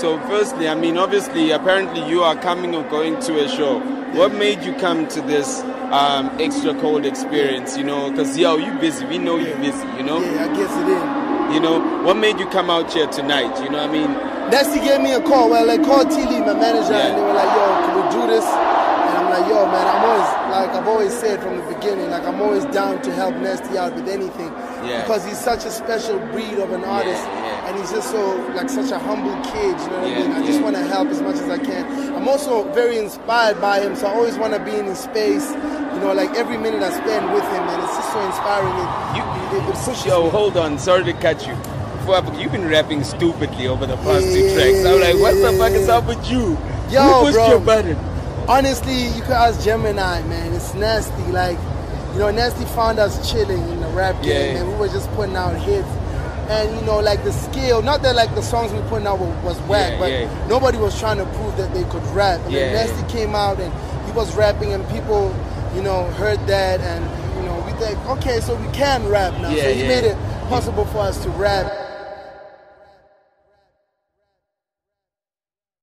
So, firstly, I mean, obviously, apparently, you are coming or going to a show. What made you come to this um, extra cold experience? You know, because yo, you busy. We know you busy. You know. Yeah, I guess it is. You know, what made you come out here tonight? You know, what I mean, Nesty gave me a call. Well, they called T Lee, my manager, Yeah. and they were like, "Yo, can we do this?" "Yo, man, I'm always like I've always said from the beginning, like I'm always down to help Nasty out with anything, Yeah. because he's such a special breed of an artist, yeah. and he's just so like such a humble kid. You know what Yeah, I mean? I just want to help as much as I can. I'm also very inspired by him, so I always want to be in his space. You know, like every minute I spend with him, and it's just so inspiring. It, You- it, it pushes Yo, me. hold on. Sorry to cut you. Before I- You've been rapping stupidly over the past two tracks. I'm like, what the fuck is up with you? Yo, Who pushed bro. your button? Honestly, you could ask Gemini, man. It's nasty. Like, you know, Nasty found us chilling in the rap game, Yeah. and we were just putting out hits. And you know, like the skill, not that like the songs we putting out were, was whack, Yeah, but yeah. nobody was trying to prove that they could rap. And then Nasty came out and he was rapping, and people, you know, heard that, and you know, we think, okay, so we can rap now. So he made it possible for us to rap.